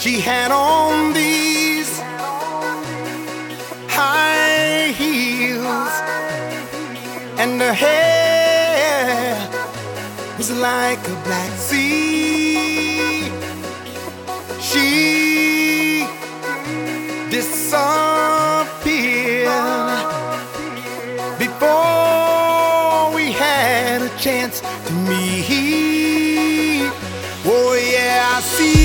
She had on these high heels, and her hair was like a black sea. She disappeared before we had a chance to meet. Oh, yeah, I see.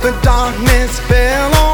the darkness fell on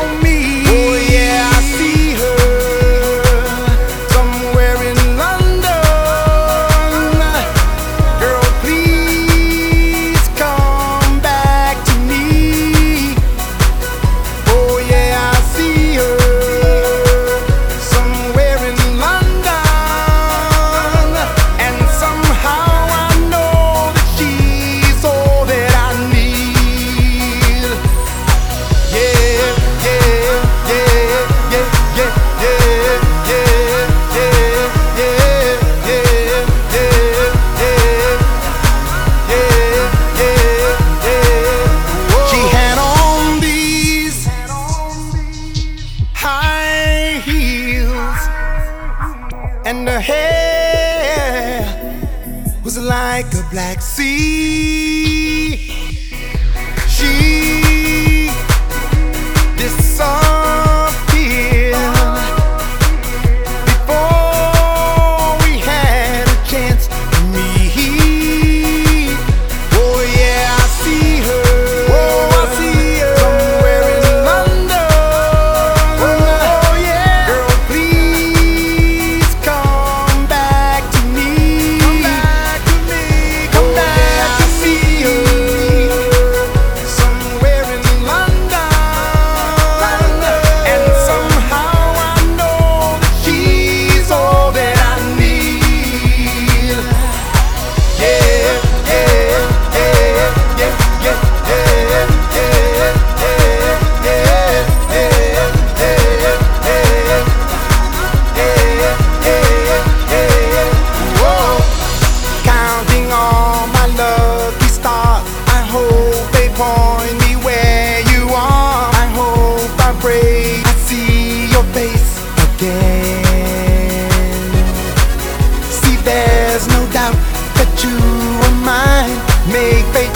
and her hair was like a black sea. She you were mine. Make, make